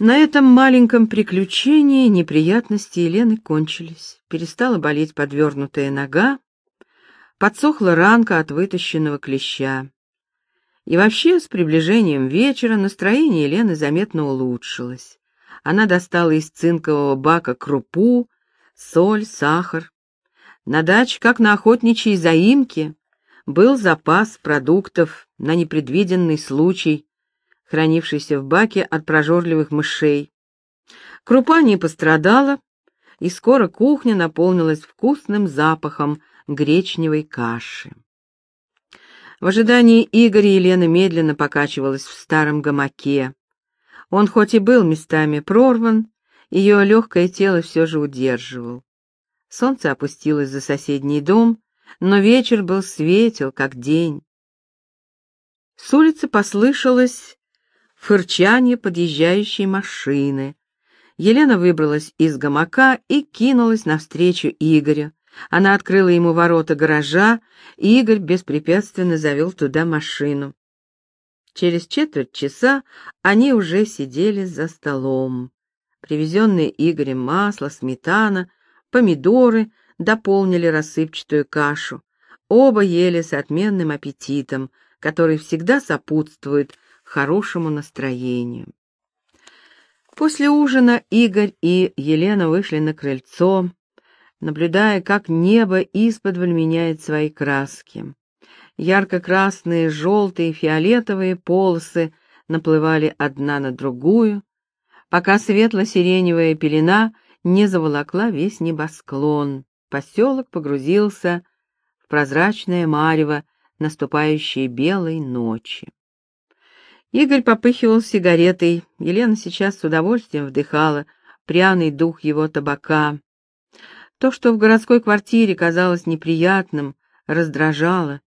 На этом маленьком приключении неприятности Елены кончились. Перестала болеть подвернутая нога, подсохла ранка от вытащенного клеща. И вообще, с приближением вечера настроение Елены заметно улучшилось. Она достала из цинкового бака крупу, соль, сахар. На даче, как на охотничьей заимке, был запас продуктов на непредвиденный случай, хранившийся в баке от прожорливых мышей. Крупа не пострадала, и скоро кухня наполнилась вкусным запахом гречневой каши. В ожидании Игоря Елена медленно покачивалась в старом гамаке. Он хоть и был местами прорван, ее легкое тело все же удерживал. Солнце опустилось за соседний дом, но вечер был светел, как день. С улицы послышалось фырчание подъезжающей машины. Елена выбралась из гамака и кинулась навстречу Игорю. Она открыла ему ворота гаража, и Игорь беспрепятственно завел туда машину. Через четверть часа они уже сидели за столом. Привезенные Игорем масло, сметана, помидоры дополнили рассыпчатую кашу. Оба ели с отменным аппетитом, который всегда сопутствует хорошему настроению. После ужина Игорь и Елена вышли на крыльцо, наблюдая, как небо исподволь меняет свои краски. Ярко-красные, желтые, фиолетовые полосы наплывали одна на другую, пока светло-сиреневая пелена не заволокла весь небосклон. Поселок погрузился в прозрачное марево наступающей белой ночи. Игорь попыхивал сигаретой, Елена сейчас с удовольствием вдыхала пряный дух его табака. То, что в городской квартире казалось неприятным, раздражало,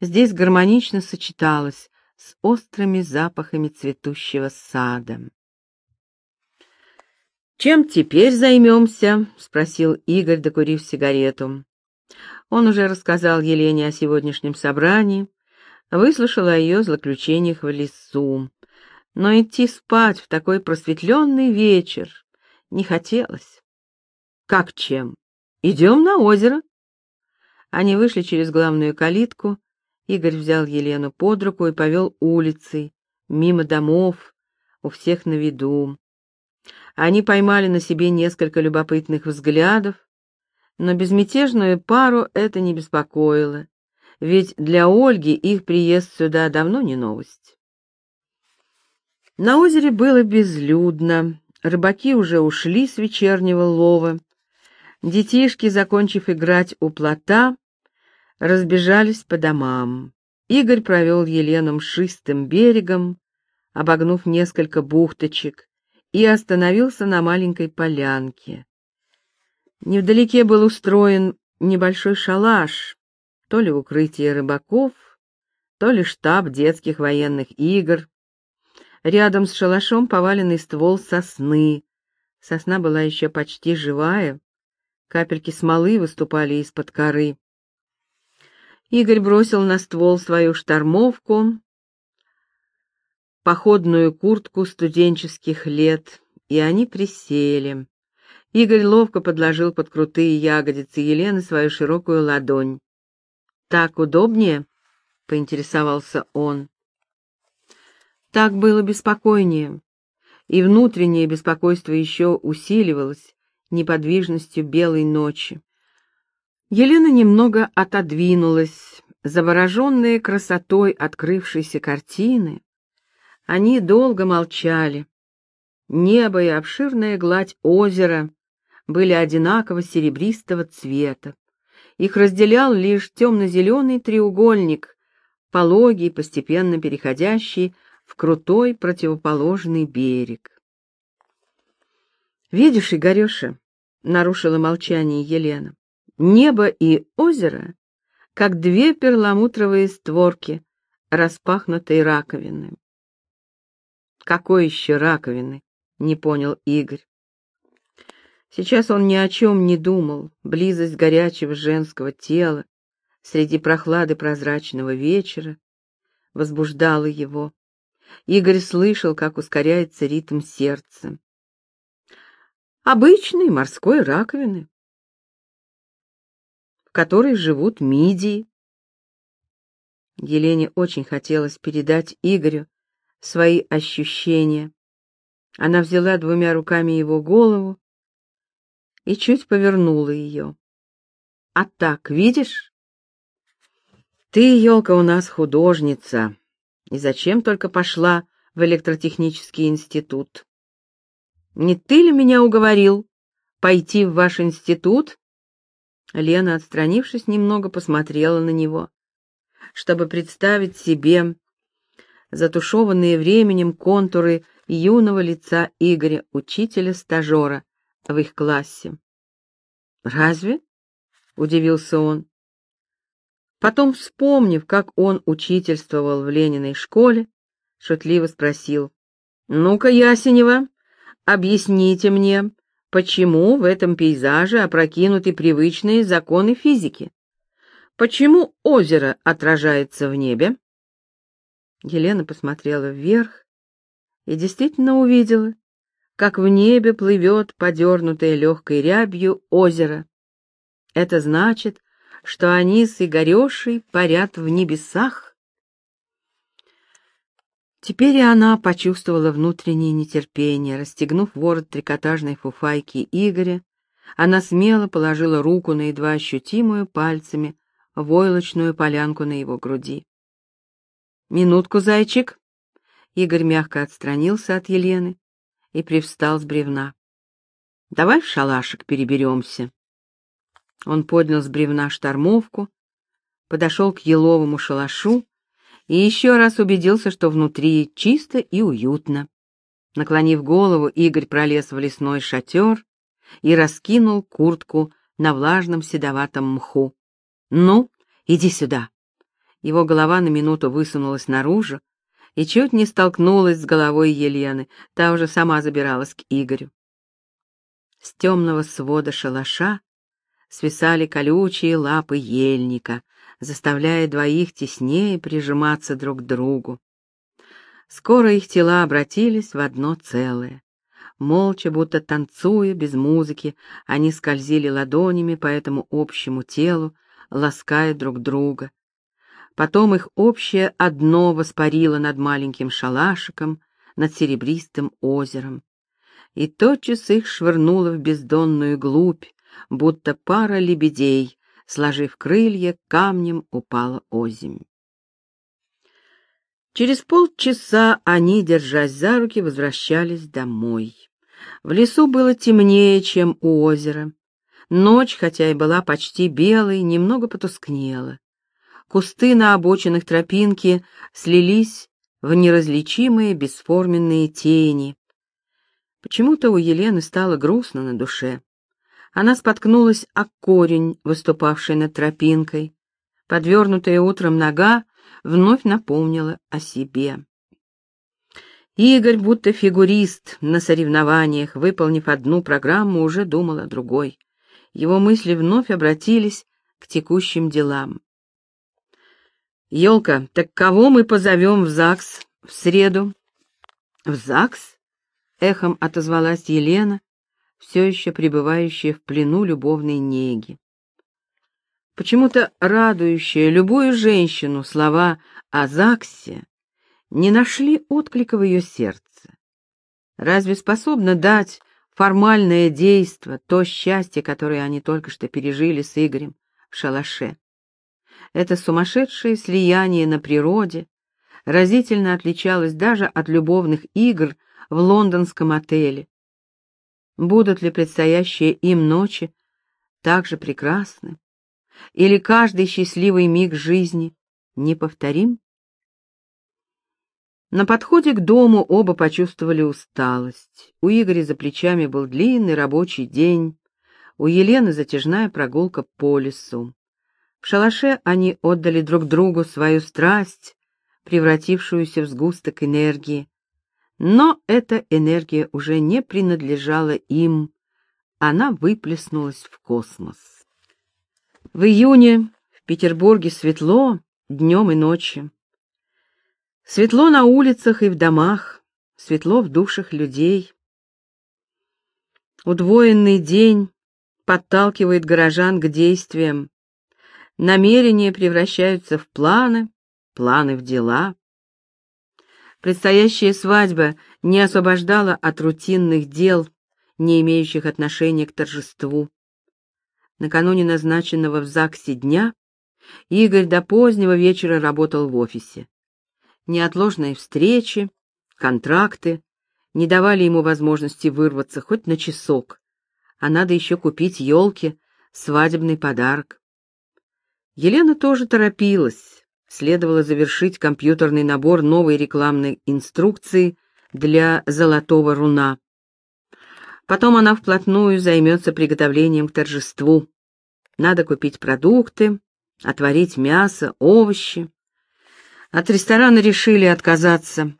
здесь гармонично сочеталось с острыми запахами цветущего сада. «Чем теперь займемся?» — спросил Игорь, докурив сигарету. Он уже рассказал Елене о сегодняшнем собрании, выслушала о ее злоключениях в лесу. Но идти спать в такой просветленный вечер не хотелось. Как чем? Идем на озеро. Они вышли через главную калитку. Игорь взял Елену под руку и повел улицей, мимо домов, у всех на виду. Они поймали на себе несколько любопытных взглядов, но безмятежную пару это не беспокоило ведь для Ольги их приезд сюда давно не новость. На озере было безлюдно, рыбаки уже ушли с вечернего лова. Детишки, закончив играть у плота, разбежались по домам. Игорь провел Елену мшистым берегом, обогнув несколько бухточек, и остановился на маленькой полянке. Невдалеке был устроен небольшой шалаш, то ли укрытие рыбаков, то ли штаб детских военных игр. Рядом с шалашом поваленный ствол сосны. Сосна была еще почти живая, капельки смолы выступали из-под коры. Игорь бросил на ствол свою штормовку, походную куртку студенческих лет, и они присели. Игорь ловко подложил под крутые ягодицы Елены свою широкую ладонь. «Так удобнее?» — поинтересовался он. Так было беспокойнее, и внутреннее беспокойство еще усиливалось неподвижностью белой ночи. Елена немного отодвинулась, завороженные красотой открывшейся картины. Они долго молчали. Небо и обширная гладь озера были одинаково серебристого цвета. Их разделял лишь темно-зеленый треугольник, пологий, постепенно переходящий в крутой противоположный берег. «Видишь, Игореша», — нарушила молчание Елена, — «небо и озеро, как две перламутровые створки, распахнутые раковины». «Какой еще раковины?» — не понял Игорь. Сейчас он ни о чем не думал. Близость горячего женского тела среди прохлады прозрачного вечера возбуждала его. Игорь слышал, как ускоряется ритм сердца. Обычные морской раковины, в которой живут мидии. Елене очень хотелось передать Игорю свои ощущения. Она взяла двумя руками его голову и чуть повернула ее. А так, видишь? Ты, елка, у нас художница. И зачем только пошла в электротехнический институт? Не ты ли меня уговорил пойти в ваш институт? Лена, отстранившись немного, посмотрела на него, чтобы представить себе затушеванные временем контуры юного лица Игоря, учителя-стажера в их классе. «Разве?» — удивился он. Потом, вспомнив, как он учительствовал в Лениной школе, шутливо спросил. «Ну-ка, Ясенева, объясните мне, почему в этом пейзаже опрокинуты привычные законы физики? Почему озеро отражается в небе?» Елена посмотрела вверх и действительно увидела, как в небе плывет подернутое легкой рябью озеро. Это значит, что они с Игорешей парят в небесах. Теперь и она почувствовала внутреннее нетерпение. Расстегнув ворот трикотажной фуфайки Игоря, она смело положила руку на едва ощутимую пальцами войлочную полянку на его груди. «Минутку, зайчик!» Игорь мягко отстранился от Елены и привстал с бревна. «Давай в шалашик переберемся». Он поднял с бревна штормовку, подошел к еловому шалашу и еще раз убедился, что внутри чисто и уютно. Наклонив голову, Игорь пролез в лесной шатер и раскинул куртку на влажном седоватом мху. «Ну, иди сюда!» Его голова на минуту высунулась наружу и чуть не столкнулась с головой Елены, та уже сама забиралась к Игорю. С темного свода шалаша свисали колючие лапы ельника, заставляя двоих теснее прижиматься друг к другу. Скоро их тела обратились в одно целое. Молча, будто танцуя, без музыки, они скользили ладонями по этому общему телу, лаская друг друга, Потом их общее одно воспарило над маленьким шалашиком, над серебристым озером. И тотчас их швырнуло в бездонную глубь, будто пара лебедей, сложив крылья, камнем упала озимь. Через полчаса они, держась за руки, возвращались домой. В лесу было темнее, чем у озера. Ночь, хотя и была почти белой, немного потускнела. Кусты на обочинах тропинки слились в неразличимые бесформенные тени. Почему-то у Елены стало грустно на душе. Она споткнулась о корень, выступавший над тропинкой. Подвернутая утром нога вновь напомнила о себе. Игорь, будто фигурист на соревнованиях, выполнив одну программу, уже думал о другой. Его мысли вновь обратились к текущим делам. Елка, так кого мы позовем в ЗАГС в среду? В ЗАГС? Эхом отозвалась Елена, все еще пребывающая в плену любовной неги. Почему-то радующие любую женщину слова о ЗАГСе не нашли отклика в ее сердце. Разве способно дать формальное действо то счастье, которое они только что пережили с Игорем в шалаше? Это сумасшедшее слияние на природе разительно отличалось даже от любовных игр в лондонском отеле. Будут ли предстоящие им ночи так же прекрасны? Или каждый счастливый миг жизни неповторим? На подходе к дому оба почувствовали усталость. У Игоря за плечами был длинный рабочий день, у Елены затяжная прогулка по лесу. В шалаше они отдали друг другу свою страсть, превратившуюся в сгусток энергии. Но эта энергия уже не принадлежала им, она выплеснулась в космос. В июне в Петербурге светло днем и ночью. Светло на улицах и в домах, светло в душах людей. Удвоенный день подталкивает горожан к действиям. Намерения превращаются в планы, планы в дела. Предстоящая свадьба не освобождала от рутинных дел, не имеющих отношения к торжеству. Накануне назначенного в ЗАГСе дня Игорь до позднего вечера работал в офисе. Неотложные встречи, контракты не давали ему возможности вырваться хоть на часок, а надо еще купить елке свадебный подарок. Елена тоже торопилась, следовало завершить компьютерный набор новой рекламной инструкции для золотого руна. Потом она вплотную займется приготовлением к торжеству. Надо купить продукты, отварить мясо, овощи. От ресторана решили отказаться.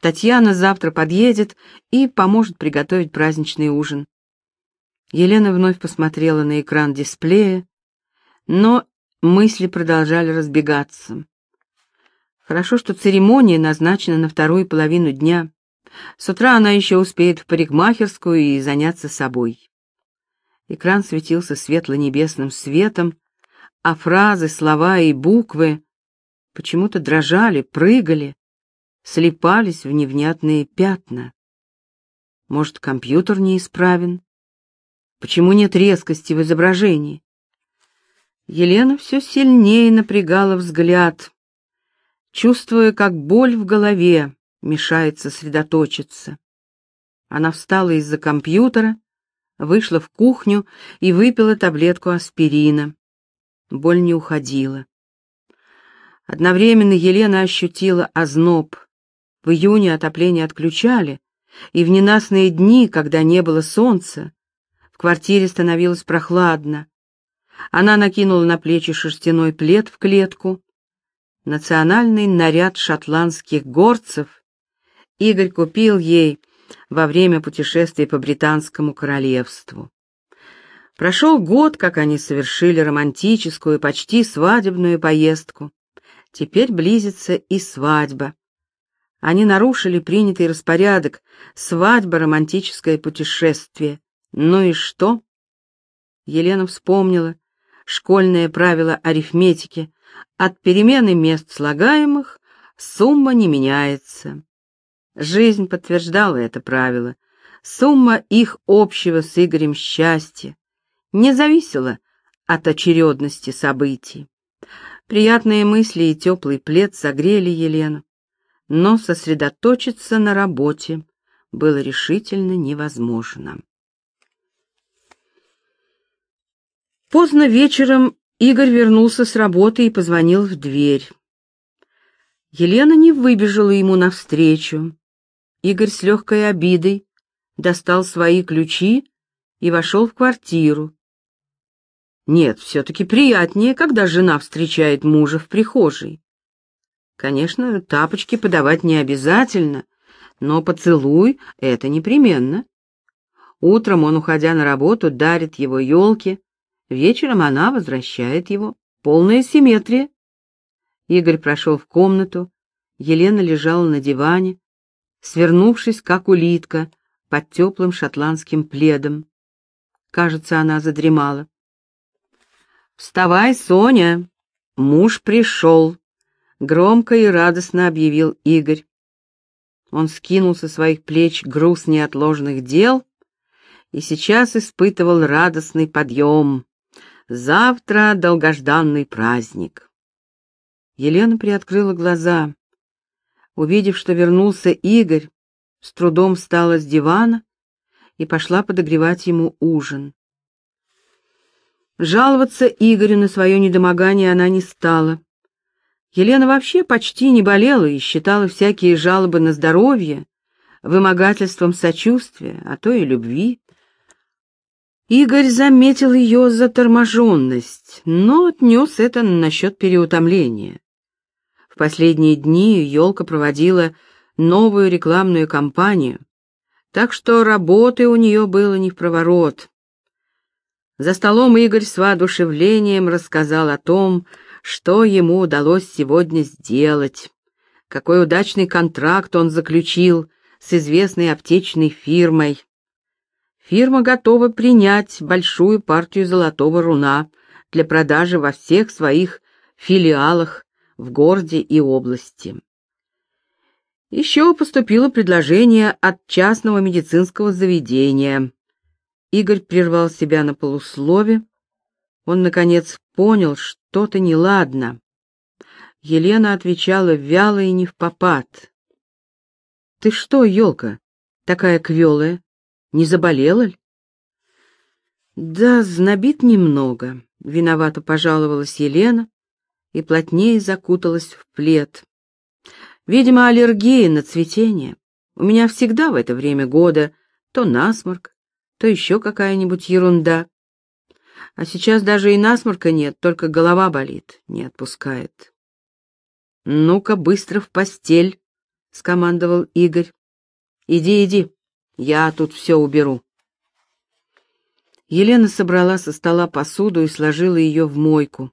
Татьяна завтра подъедет и поможет приготовить праздничный ужин. Елена вновь посмотрела на экран дисплея, но мысли продолжали разбегаться. Хорошо, что церемония назначена на вторую половину дня. С утра она еще успеет в парикмахерскую и заняться собой. Экран светился светло-небесным светом, а фразы, слова и буквы почему-то дрожали, прыгали, слипались в невнятные пятна. Может, компьютер неисправен? Почему нет резкости в изображении? Елена все сильнее напрягала взгляд, чувствуя, как боль в голове мешает сосредоточиться. Она встала из-за компьютера, вышла в кухню и выпила таблетку аспирина. Боль не уходила. Одновременно Елена ощутила озноб. В июне отопление отключали, и в ненастные дни, когда не было солнца, в квартире становилось прохладно. Она накинула на плечи шерстяной плед в клетку. Национальный наряд шотландских горцев Игорь купил ей во время путешествия по британскому королевству. Прошел год, как они совершили романтическую, почти свадебную поездку. Теперь близится и свадьба. Они нарушили принятый распорядок. Свадьба — романтическое путешествие. Ну и что? Елена вспомнила школьное правило арифметики. От перемены мест слагаемых сумма не меняется. Жизнь подтверждала это правило. Сумма их общего с Игорем счастья не зависела от очередности событий. Приятные мысли и теплый плед согрели Елену, но сосредоточиться на работе было решительно невозможно. Поздно вечером Игорь вернулся с работы и позвонил в дверь. Елена не выбежала ему навстречу. Игорь с легкой обидой достал свои ключи и вошел в квартиру, нет, все-таки приятнее, когда жена встречает мужа в прихожей. Конечно, тапочки подавать не обязательно, но поцелуй — это непременно. Утром он, уходя на работу, дарит его елке, вечером она возвращает его. Полная симметрия. Игорь прошел в комнату, Елена лежала на диване, свернувшись, как улитка, под теплым шотландским пледом. Кажется, она задремала. «Вставай, Соня! Муж пришел!» — громко и радостно объявил Игорь. Он скинул со своих плеч груз неотложных дел и сейчас испытывал радостный подъем. Завтра долгожданный праздник. Елена приоткрыла глаза. Увидев, что вернулся Игорь, с трудом встала с дивана и пошла подогревать ему ужин. Жаловаться Игорю на свое недомогание она не стала. Елена вообще почти не болела и считала всякие жалобы на здоровье вымогательством сочувствия, а то и любви. Игорь заметил ее заторможенность, но отнес это насчет переутомления. В последние дни елка проводила новую рекламную кампанию, так что работы у нее было не в проворот. За столом Игорь с воодушевлением рассказал о том, что ему удалось сегодня сделать. какой удачный контракт он заключил с известной аптечной фирмой. Фирма готова принять большую партию золотого руна для продажи во всех своих филиалах в городе и области. Еще поступило предложение от частного медицинского заведения. Игорь прервал себя на полуслове. Он, наконец, понял, что-то неладно. Елена отвечала вяло и не в попад. «Ты что, елка, такая квелая? Не заболела ли?» «Да, знобит немного», — виновато пожаловалась Елена и плотнее закуталась в плед. «Видимо, аллергия на цветение. У меня всегда в это время года то насморк, то еще какая-нибудь ерунда. А сейчас даже и насморка нет, только голова болит, не отпускает». «Ну-ка, быстро в постель», — скомандовал Игорь. «Иди, иди, я тут все уберу». Елена собрала со стола посуду и сложила ее в мойку.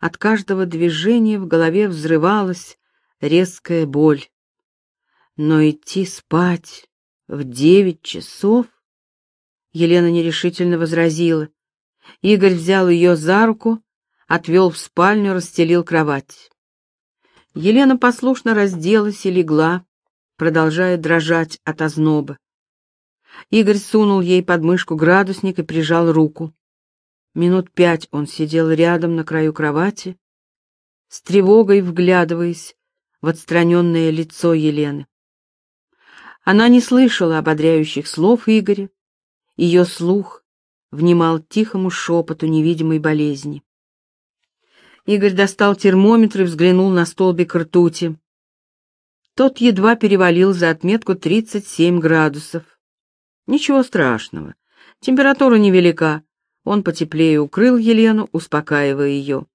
От каждого движения в голове взрывалась резкая боль. Но идти спать в девять часов... Елена нерешительно возразила. Игорь взял ее за руку, отвел в спальню, расстелил кровать. Елена послушно разделась и легла, продолжая дрожать от озноба. Игорь сунул ей под мышку градусник и прижал руку. Минут пять он сидел рядом на краю кровати, с тревогой вглядываясь в отстраненное лицо Елены. Она не слышала ободряющих слов Игоря, ее слух внимал тихому шепоту невидимой болезни. Игорь достал термометр и взглянул на столбик ртути. Тот едва перевалил за отметку 37 градусов. Ничего страшного. Температура невелика. Он потеплее укрыл Елену, успокаивая ее.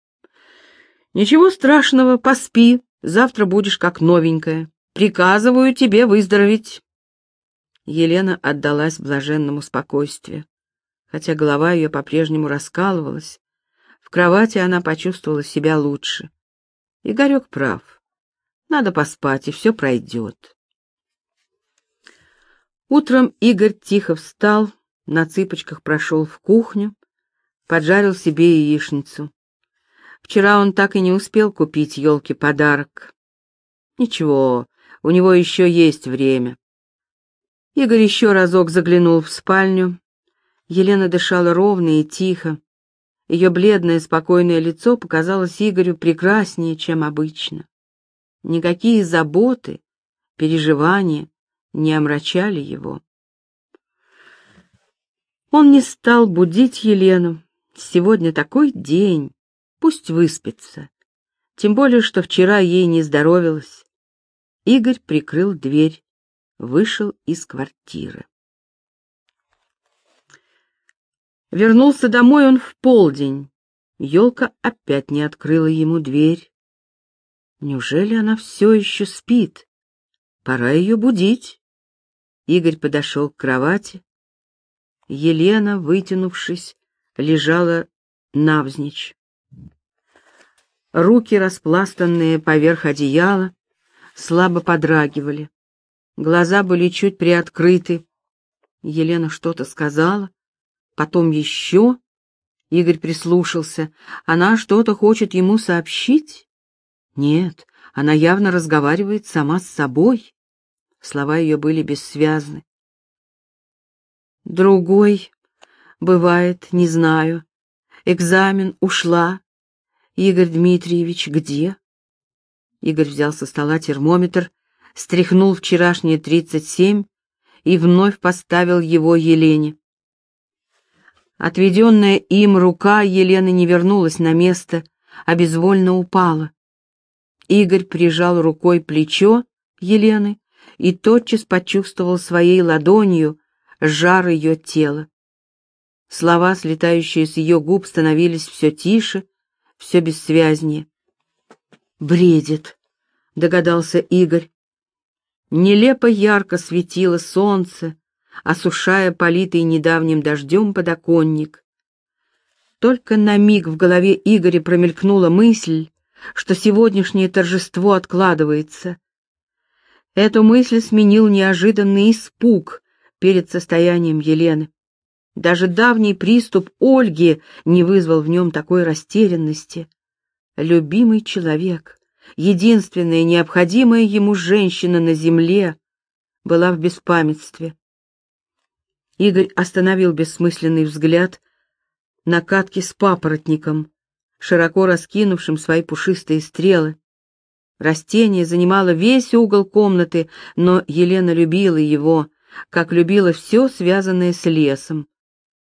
«Ничего страшного, поспи, завтра будешь как новенькая. Приказываю тебе выздороветь». Елена отдалась блаженному спокойствию, хотя голова ее по-прежнему раскалывалась, в кровати она почувствовала себя лучше. Игорек прав. Надо поспать, и все пройдет. Утром Игорь тихо встал, на цыпочках прошел в кухню, поджарил себе яичницу. Вчера он так и не успел купить елке подарок. Ничего, у него еще есть время. Игорь еще разок заглянул в спальню. Елена дышала ровно и тихо, ее бледное, спокойное лицо показалось Игорю прекраснее, чем обычно. Никакие заботы, переживания не омрачали его. Он не стал будить Елену. Сегодня такой день, пусть выспится. Тем более, что вчера ей не здоровилось. Игорь прикрыл дверь, вышел из квартиры. Вернулся домой он в полдень. Елка опять не открыла ему дверь. Неужели она все еще спит? Пора ее будить. Игорь подошел к кровати. Елена, вытянувшись, лежала навзничь. Руки, распластанные поверх одеяла, слабо подрагивали. Глаза были чуть приоткрыты. Елена что-то сказала, потом еще. Игорь прислушался. Она что-то хочет ему сообщить? Нет, она явно разговаривает сама с собой. Слова ее были бессвязны. Другой, бывает, не знаю. Экзамен ушла. Игорь Дмитриевич, где? Игорь взял со стола термометр, стряхнул вчерашние тридцать семь и вновь поставил его Елене. Отведенная им рука Елены не вернулась на место, а безвольно упала. Игорь прижал рукой плечо Елены и тотчас почувствовал своей ладонью жар ее тела. Слова, слетающие с ее губ, становились все тише, все бессвязнее. «Бредит», — догадался Игорь. Нелепо ярко светило солнце, осушая политый недавним дождем подоконник. Только на миг в голове Игоря промелькнула мысль, что сегодняшнее торжество откладывается. Эту мысль сменил неожиданный испуг перед состоянием Елены. Даже давний приступ Ольги не вызвал в нем такой растерянности. Любимый человек, единственная необходимая ему женщина на земле, была в беспамятстве. Игорь остановил бессмысленный взгляд на катке с папоротником, широко раскинувшим свои пушистые стрелы. Растение занимало весь угол комнаты, но Елена любила его, как любила все, связанное с лесом.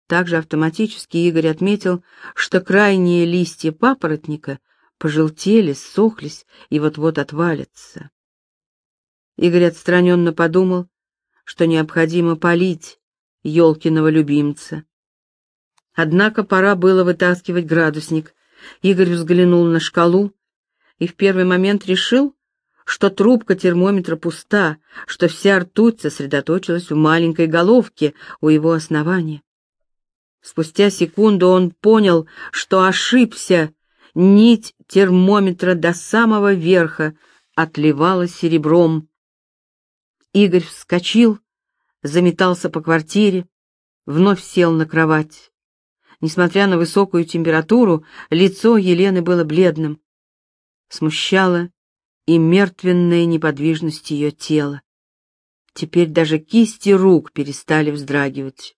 Также автоматически Игорь отметил, что крайние листья папоротника пожелтели, сохлись и вот-вот отвалятся. Игорь отстраненно подумал, что необходимо полить Ёлкиного любимца. Однако пора было вытаскивать градусник. Игорь взглянул на шкалу и в первый момент решил, что трубка термометра пуста, что вся ртуть сосредоточилась в маленькой головке у его основания. Спустя секунду он понял, что ошибся. Нить термометра до самого верха отливала серебром. Игорь вскочил, заметался по квартире, вновь сел на кровать. Несмотря на высокую температуру, лицо Елены было бледным. Смущала и мертвенная неподвижность ее тела. Теперь даже кисти рук перестали вздрагивать.